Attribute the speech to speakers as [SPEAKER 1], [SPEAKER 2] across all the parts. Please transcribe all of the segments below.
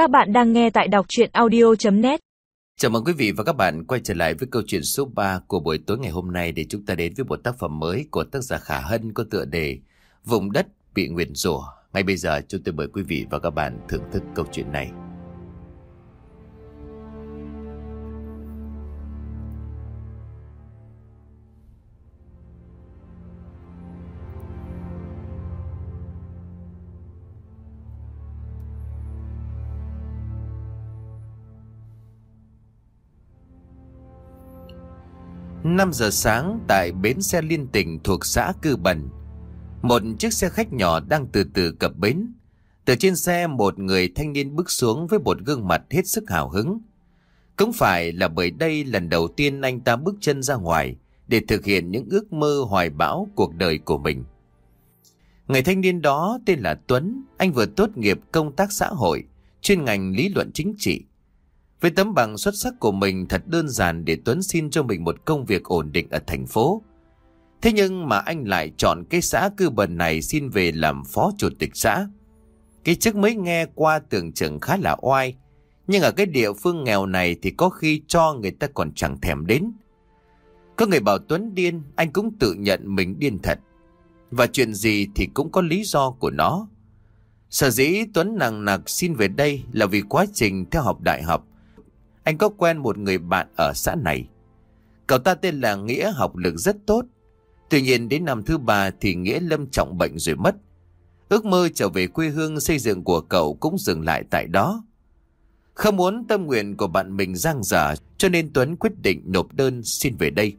[SPEAKER 1] Các bạn đang nghe tại đọc chuyện audio.net
[SPEAKER 2] Chào mừng quý vị và các bạn quay trở lại với câu chuyện số 3 của buổi tối ngày hôm nay để chúng ta đến với một tác phẩm mới của tác giả Khả Hân có tựa đề Vùng đất bị nguyền rủa. Ngay bây giờ, chúng tôi mời quý vị và các bạn thưởng thức câu chuyện này. 5 giờ sáng tại bến xe liên tỉnh thuộc xã Cư Bẩn, một chiếc xe khách nhỏ đang từ từ cập bến. Từ trên xe một người thanh niên bước xuống với một gương mặt hết sức hào hứng. Cũng phải là bởi đây lần đầu tiên anh ta bước chân ra ngoài để thực hiện những ước mơ hoài bão cuộc đời của mình. Người thanh niên đó tên là Tuấn, anh vừa tốt nghiệp công tác xã hội, chuyên ngành lý luận chính trị. Với tấm bằng xuất sắc của mình thật đơn giản để Tuấn xin cho mình một công việc ổn định ở thành phố. Thế nhưng mà anh lại chọn cái xã cư bần này xin về làm phó chủ tịch xã. Cái chức mới nghe qua tưởng chừng khá là oai. Nhưng ở cái địa phương nghèo này thì có khi cho người ta còn chẳng thèm đến. Có người bảo Tuấn điên, anh cũng tự nhận mình điên thật. Và chuyện gì thì cũng có lý do của nó. Sở dĩ Tuấn nặng nặc xin về đây là vì quá trình theo học đại học anh có quen một người bạn ở xã này. Cậu ta tên là Nghĩa, học lực rất tốt. Tuy nhiên đến năm thứ ba thì Nghĩa lâm trọng bệnh rồi mất. Ước mơ trở về quê hương xây dựng của cậu cũng dừng lại tại đó. Không muốn tâm nguyện của bạn mình giang dở, cho nên Tuấn quyết định nộp đơn xin về đây.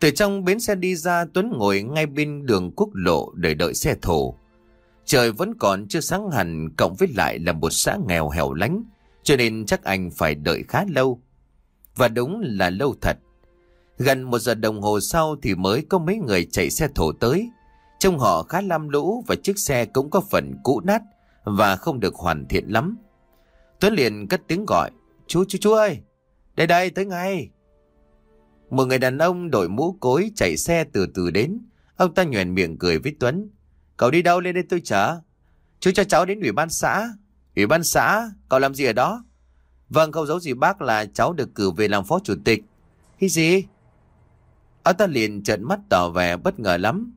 [SPEAKER 2] Từ trong bến xe đi ra, Tuấn ngồi ngay bên đường quốc lộ để đợi xe thổ. Trời vẫn còn chưa sáng hẳn, cộng với lại là một xã nghèo hẻo lánh cho nên chắc anh phải đợi khá lâu. Và đúng là lâu thật. Gần một giờ đồng hồ sau thì mới có mấy người chạy xe thổ tới. Trông họ khá lam lũ và chiếc xe cũng có phần cũ nát và không được hoàn thiện lắm. Tuấn liền cất tiếng gọi. Chú, chú, chú ơi! Đây đây, tới ngay! Một người đàn ông đội mũ cối chạy xe từ từ đến. Ông ta nhoèn miệng cười với Tuấn. Cậu đi đâu lên đây tôi chở? Chú cho cháu đến ủy ban xã. Ủy ban xã, cậu làm gì ở đó? Vâng, không giấu gì bác là cháu được cử về làm phó chủ tịch. Cái gì? Ông ta liền trợn mắt tỏ vẻ bất ngờ lắm.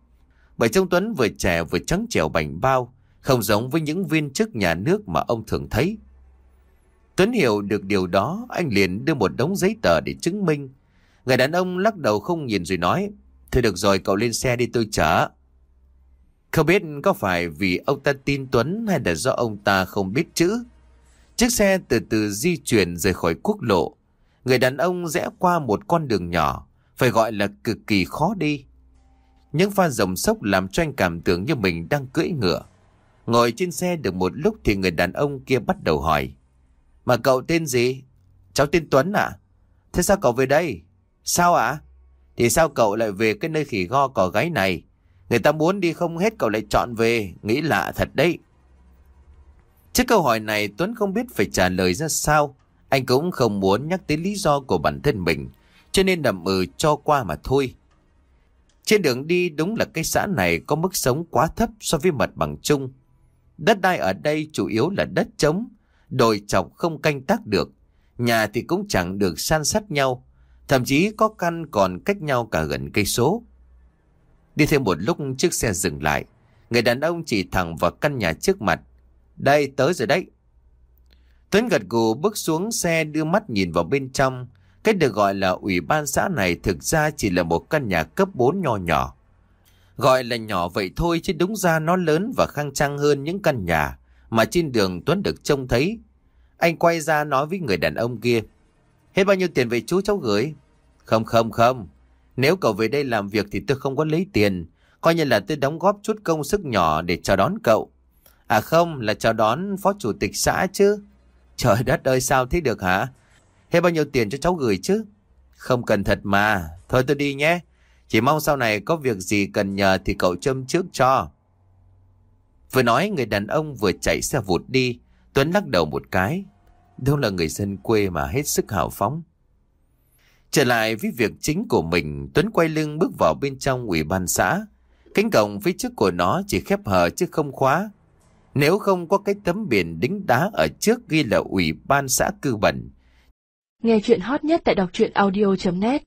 [SPEAKER 2] Bởi trông Tuấn vừa trẻ vừa trắng trẻo bảnh bao, không giống với những viên chức nhà nước mà ông thường thấy. Tuấn hiểu được điều đó, anh liền đưa một đống giấy tờ để chứng minh. Người đàn ông lắc đầu không nhìn rồi nói, Thôi được rồi, cậu lên xe đi tôi chở. Không biết có phải vì ông ta tin Tuấn hay là do ông ta không biết chữ. Chiếc xe từ từ di chuyển rời khỏi quốc lộ. Người đàn ông rẽ qua một con đường nhỏ, phải gọi là cực kỳ khó đi. Những pha rồng sốc làm cho anh cảm tưởng như mình đang cưỡi ngựa. Ngồi trên xe được một lúc thì người đàn ông kia bắt đầu hỏi. Mà cậu tên gì? Cháu tên Tuấn à Thế sao cậu về đây? Sao ạ? Thì sao cậu lại về cái nơi khỉ go cỏ gáy này? Người ta muốn đi không hết cậu lại chọn về, nghĩ lạ thật đấy. Trước câu hỏi này Tuấn không biết phải trả lời ra sao. Anh cũng không muốn nhắc tới lý do của bản thân mình, cho nên đầm ừ cho qua mà thôi. Trên đường đi đúng là cái xã này có mức sống quá thấp so với mặt bằng chung. Đất đai ở đây chủ yếu là đất trống, đồi chọc không canh tác được. Nhà thì cũng chẳng được san sát nhau, thậm chí có căn còn cách nhau cả gần cây số. Đi thêm một lúc chiếc xe dừng lại. Người đàn ông chỉ thẳng vào căn nhà trước mặt. Đây, tới rồi đấy. Tuấn gật gù bước xuống xe đưa mắt nhìn vào bên trong. Cái được gọi là ủy ban xã này thực ra chỉ là một căn nhà cấp 4 nho nhỏ. Gọi là nhỏ vậy thôi chứ đúng ra nó lớn và khang trang hơn những căn nhà mà trên đường Tuấn được trông thấy. Anh quay ra nói với người đàn ông kia. Hết bao nhiêu tiền về chú cháu gửi? Không không không, nếu cậu về đây làm việc thì tôi không có lấy tiền. Coi như là tôi đóng góp chút công sức nhỏ để chào đón cậu. À không, là chào đón phó chủ tịch xã chứ. Trời đất ơi sao thế được hả? Hết bao nhiêu tiền cho cháu gửi chứ? Không cần thật mà. Thôi tôi đi nhé. Chỉ mong sau này có việc gì cần nhờ thì cậu châm trước cho. Vừa nói người đàn ông vừa chạy xe vụt đi. Tuấn lắc đầu một cái. Đâu là người dân quê mà hết sức hào phóng. Trở lại với việc chính của mình, Tuấn quay lưng bước vào bên trong ủy ban xã. Cánh cổng phía trước của nó chỉ khép hờ chứ không khóa. Nếu không có cái tấm biển đính đá ở trước ghi là ủy ban xã cư bẩn.
[SPEAKER 3] Nghe chuyện hot nhất tại đọc truyện audio.net